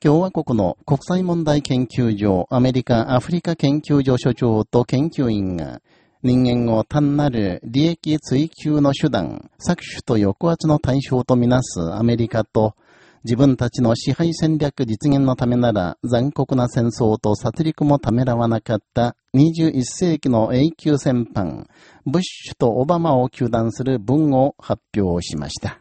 共和国の国際問題研究所アメリカ・アフリカ研究所所長と研究員が、人間を単なる利益追求の手段、搾取と抑圧の対象とみなすアメリカと、自分たちの支配戦略実現のためなら残酷な戦争と殺戮もためらわなかった21世紀の永久戦犯、ブッシュとオバマを求断する文を発表しました。